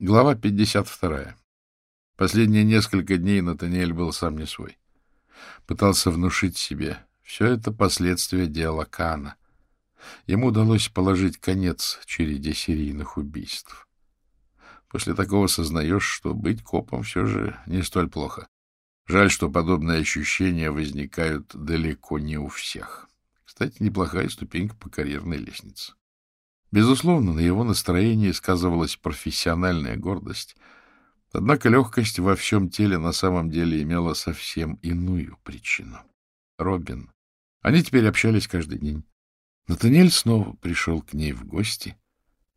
Глава 52. Последние несколько дней Натаниэль был сам не свой. Пытался внушить себе. Все это последствия дела Кана. Ему удалось положить конец череде серийных убийств. После такого сознаешь, что быть копом все же не столь плохо. Жаль, что подобные ощущения возникают далеко не у всех. Кстати, неплохая ступенька по карьерной лестнице. Безусловно, на его настроении сказывалась профессиональная гордость, однако легкость во всем теле на самом деле имела совсем иную причину. Робин. Они теперь общались каждый день. Натаниэль снова пришел к ней в гости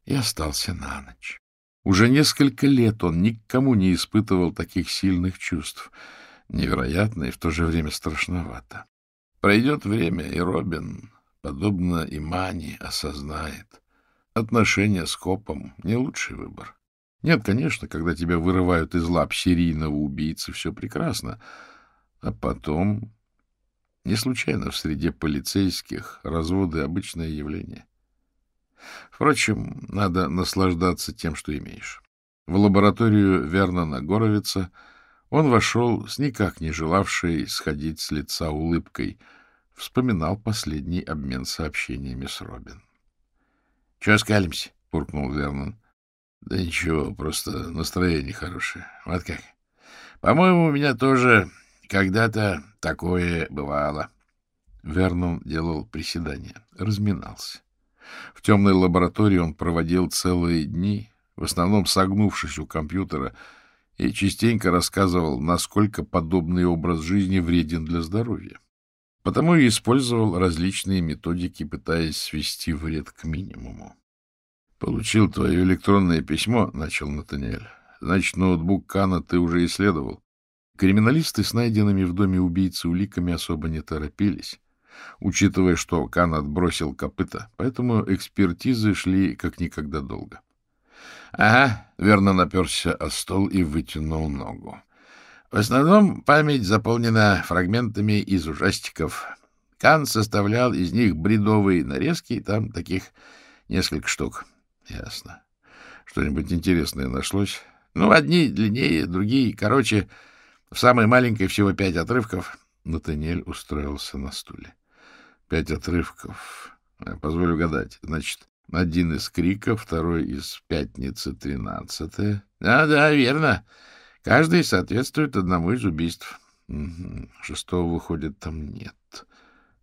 и остался на ночь. Уже несколько лет он никому не испытывал таких сильных чувств. Невероятно и в то же время страшновато. Пройдет время, и Робин, подобно Имани, осознает — Отношения с копом — не лучший выбор. Нет, конечно, когда тебя вырывают из лап серийного убийцы, все прекрасно. А потом... Не случайно в среде полицейских разводы — обычное явление. Впрочем, надо наслаждаться тем, что имеешь. В лабораторию Вернона Горовица он вошел с никак не желавшей сходить с лица улыбкой, вспоминал последний обмен сообщениями с Робин. — Чего скалимся? — буркнул Вернон. — Да ничего, просто настроение хорошее. Вот как. По-моему, у меня тоже когда-то такое бывало. Вернон делал приседания, разминался. В темной лаборатории он проводил целые дни, в основном согнувшись у компьютера, и частенько рассказывал, насколько подобный образ жизни вреден для здоровья. Потому и использовал различные методики, пытаясь свести вред к минимуму. — Получил твое электронное письмо, — начал Натаниэль. — Значит, ноутбук Кана ты уже исследовал. Криминалисты с найденными в доме убийцы уликами особо не торопились, учитывая, что Кан отбросил копыта, поэтому экспертизы шли как никогда долго. — Ага, верно наперся о стол и вытянул ногу. В основном память заполнена фрагментами из ужастиков. Кан составлял из них бредовые нарезки, там таких несколько штук. Ясно. Что-нибудь интересное нашлось? Ну, одни длиннее, другие короче. В самой маленькой всего пять отрывков. Натаниэль устроился на стуле. Пять отрывков. Э, позволю угадать. Значит, один из криков, второй из пятницы тринадцатое. Да, да, верно. Каждый соответствует одному из убийств. Шестого, выходит, там нет.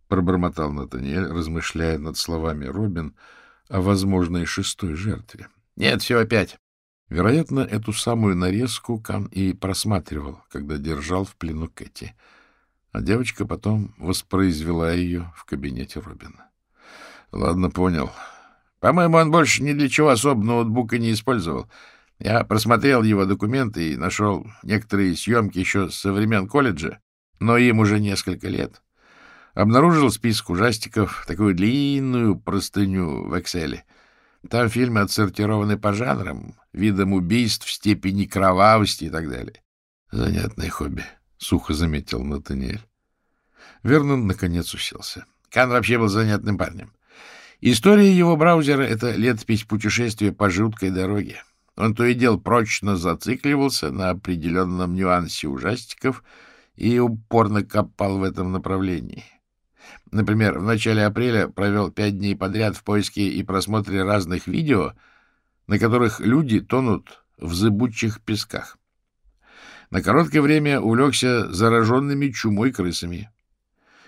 Пробормотал Натаниэль, размышляя над словами Робин о возможной шестой жертве. Нет, всего пять. Вероятно, эту самую нарезку Кан и просматривал, когда держал в плену Кэти. А девочка потом воспроизвела ее в кабинете Робина. — Ладно, понял. По-моему, он больше ни для чего особо ноутбука не использовал. — я просмотрел его документы и нашел некоторые съемки еще со времен колледжа, но им уже несколько лет. Обнаружил список ужастиков, такую длинную простыню в Excel. Там фильмы отсортированы по жанрам, видам убийств, степени кровавости и так далее. Занятное хобби, — сухо заметил Натаниэль. Вернон наконец уселся. Кан вообще был занятным парнем. История его браузера — это летопись путешествия по жуткой дороге. Он то и дело прочно зацикливался на определенном нюансе ужастиков и упорно копал в этом направлении. Например, в начале апреля провел пять дней подряд в поиске и просмотре разных видео, на которых люди тонут в зыбучих песках. На короткое время увлекся зараженными чумой крысами.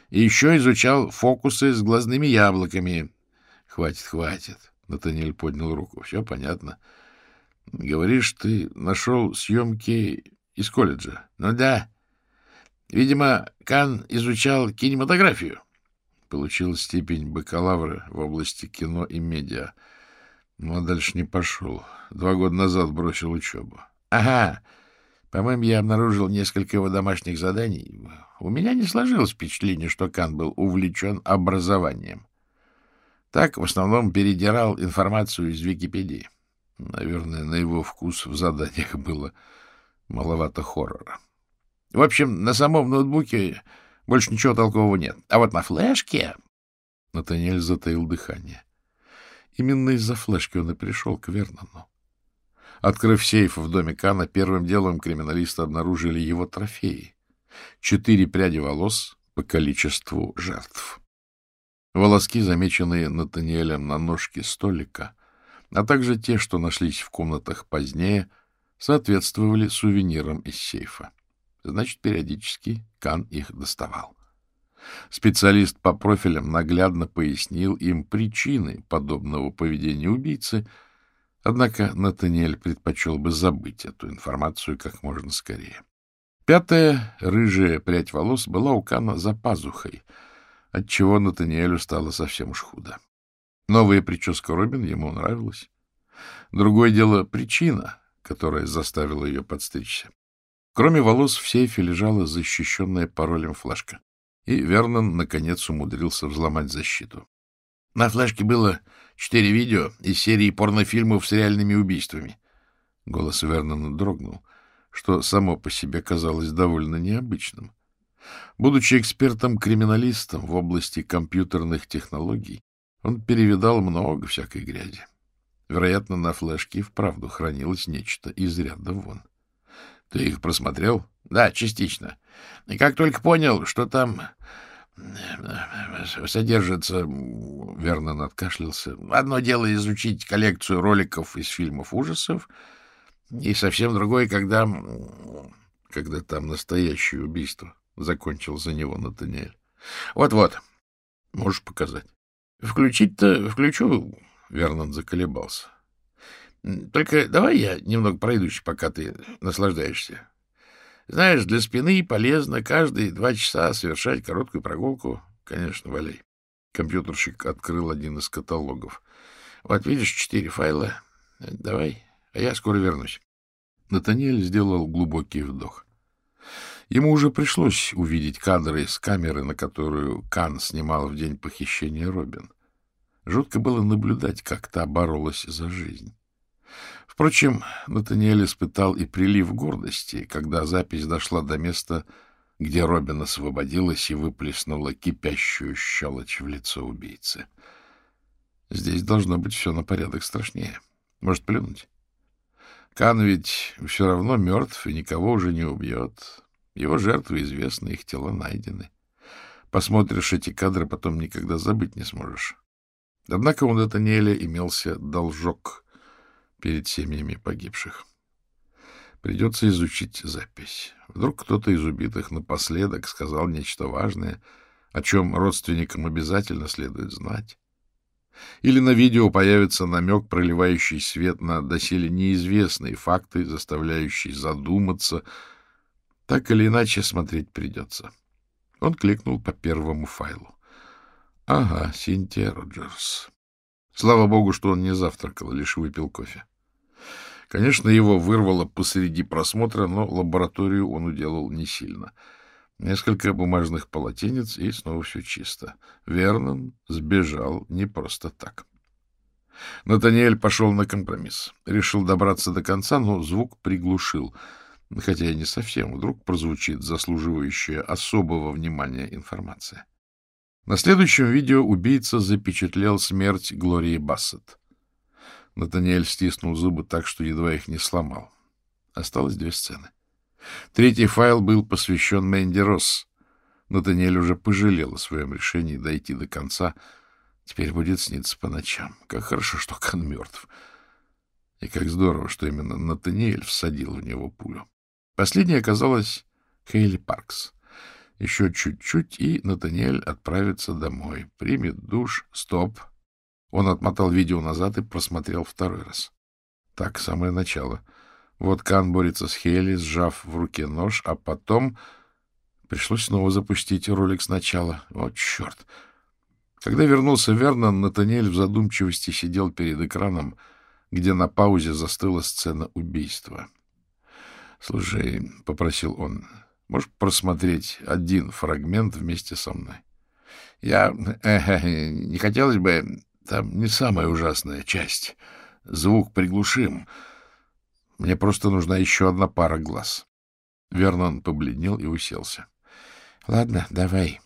И еще изучал фокусы с глазными яблоками. — Хватит, хватит, — Натаниэль поднял руку. — Все понятно. — Говоришь, ты нашел съемки из колледжа? Ну да. Видимо, Кан изучал кинематографию. Получил степень бакалавра в области кино и медиа. Но дальше не пошел. Два года назад бросил учебу. Ага. По-моему, я обнаружил несколько его домашних заданий. У меня не сложилось впечатление, что Кан был увлечен образованием. Так, в основном, передирал информацию из Википедии. Наверное, на его вкус в заданиях было маловато хоррора. В общем, на самом ноутбуке больше ничего толкового нет. А вот на флешке... Натаниэль затаил дыхание. Именно из-за флешки он и пришел к Вернону. Открыв сейф в доме Кана, первым делом криминалисты обнаружили его трофеи. Четыре пряди волос по количеству жертв. Волоски, замеченные Натаниэлем на ножке столика, а также те, что нашлись в комнатах позднее, соответствовали сувенирам из сейфа. Значит, периодически Кан их доставал. Специалист по профилям наглядно пояснил им причины подобного поведения убийцы, однако Натаниэль предпочел бы забыть эту информацию как можно скорее. Пятая, рыжая прядь волос была у Кана за пазухой, отчего Натаниэлю стало совсем уж худо. Новая прическа Робин ему нравилась. Другое дело — причина, которая заставила ее подстричься. Кроме волос в сейфе лежала защищенная паролем флешка и Вернон, наконец, умудрился взломать защиту. На флешке было четыре видео из серии порнофильмов с реальными убийствами. Голос Вернона дрогнул, что само по себе казалось довольно необычным. Будучи экспертом-криминалистом в области компьютерных технологий, он перевидал много всякой грязи. Вероятно, на флешке вправду хранилось нечто из ряда вон. — Ты их просмотрел? — Да, частично. И как только понял, что там содержится... Вернон откашлялся. Одно дело изучить коллекцию роликов из фильмов ужасов, и совсем другое, когда... Когда там настоящее убийство. Закончил за него Натаниэль. Вот-вот. Можешь показать. Включить-то включу. Вернон заколебался. Только давай я немного пройдусь, пока ты наслаждаешься. Знаешь, для спины полезно каждые два часа совершать короткую прогулку. Конечно, валяй. Компьютерщик открыл один из каталогов. Вот видишь, четыре файла. Давай, а я скоро вернусь. Натаниэль сделал глубокий вдох. Ему уже пришлось увидеть кадры с камеры, на которую Кан снимал в день похищения Робин. Жутко было наблюдать, как та боролась за жизнь. Впрочем, Натаниэль испытал и прилив гордости, когда запись дошла до места, где Робин освободилась и выплеснула кипящую щелочь в лицо убийцы. Здесь должно быть все на порядок страшнее. Может, плюнуть? Кан ведь все равно мертв и никого уже не убьет. Его жертвы известны, их тела найдены. Посмотришь эти кадры, потом никогда забыть не сможешь. Однако у Натаниэля имелся должок — перед семьями погибших. Придется изучить запись. Вдруг кто-то из убитых напоследок сказал нечто важное, о чем родственникам обязательно следует знать. Или на видео появится намек, проливающий свет на доселе неизвестные факты, заставляющий задуматься. Так или иначе смотреть придется. Он кликнул по первому файлу. Ага, Синтия Роджерс. Слава богу, что он не завтракал, лишь выпил кофе. Конечно, его вырвало посреди просмотра, но лабораторию он уделал не сильно. Несколько бумажных полотенец, и снова все чисто. Вернон сбежал не просто так. Натаниэль пошел на компромисс. Решил добраться до конца, но звук приглушил. Хотя и не совсем. Вдруг прозвучит заслуживающая особого внимания информация. На следующем видео убийца запечатлел смерть Глории Бассет. Натаниэль стиснул зубы так, что едва их не сломал. Осталось две сцены. Третий файл был посвящен Мэнди Росс. Натаниэль уже пожалел о своем решении дойти до конца. Теперь будет сниться по ночам. Как хорошо, что Кан мертв. И как здорово, что именно Натаниэль всадил в него пулю. Последней оказалась Хейли Паркс. Еще чуть-чуть, и Натаниэль отправится домой. Примет душ. Стоп. Он отмотал видео назад и просмотрел второй раз. Так, самое начало. Вот Кан борется с Хейли, сжав в руке нож, а потом... Пришлось снова запустить ролик сначала. Вот черт! Когда вернулся Вернон, Натаниэль в задумчивости сидел перед экраном, где на паузе застыла сцена убийства. — Слушай, — попросил он, Можешь просмотреть один фрагмент вместе со мной? Я... Э, не хотелось бы... Там не самая ужасная часть. Звук приглушим. Мне просто нужна еще одна пара глаз. Вернон побледнел и уселся. — Ладно, давай.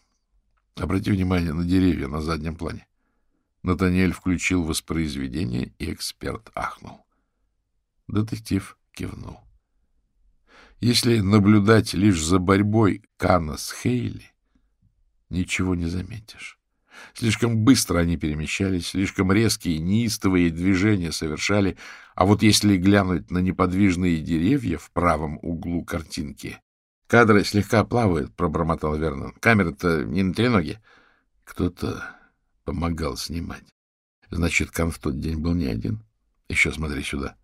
Обрати внимание на деревья на заднем плане. Натаниэль включил воспроизведение, и эксперт ахнул. Детектив кивнул. Если наблюдать лишь за борьбой Кана с Хейли, ничего не заметишь. Слишком быстро они перемещались, слишком резкие, неистовые движения совершали, а вот если глянуть на неподвижные деревья в правом углу картинки... — Кадры слегка плавают, — пробормотал Вернон. — Камера-то не на треноге. Кто-то помогал снимать. Значит, Кан в тот день был не один. Еще смотри сюда.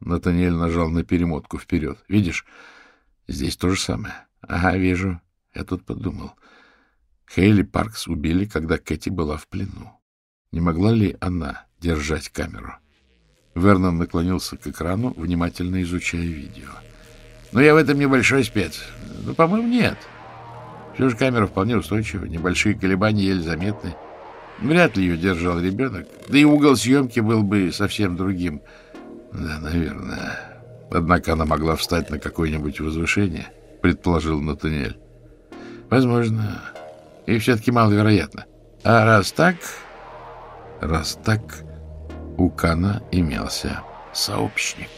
Натаниэль нажал на перемотку вперед. Видишь, здесь то же самое. Ага, вижу. Я тут подумал. Хейли Паркс убили, когда Кэти была в плену. Не могла ли она держать камеру? Вернон наклонился к экрану, внимательно изучая видео. «Ну, я в этом небольшой спец. Ну, по-моему, нет. Все же камера вполне устойчива, небольшие колебания еле заметны. Вряд ли ее держал ребенок. Да и угол съемки был бы совсем другим. Да, наверное. Однако она могла встать на какое-нибудь возвышение, предположил Натаниэль. Возможно. И все-таки маловероятно. А раз так... Раз так, у Кана имелся сообщник.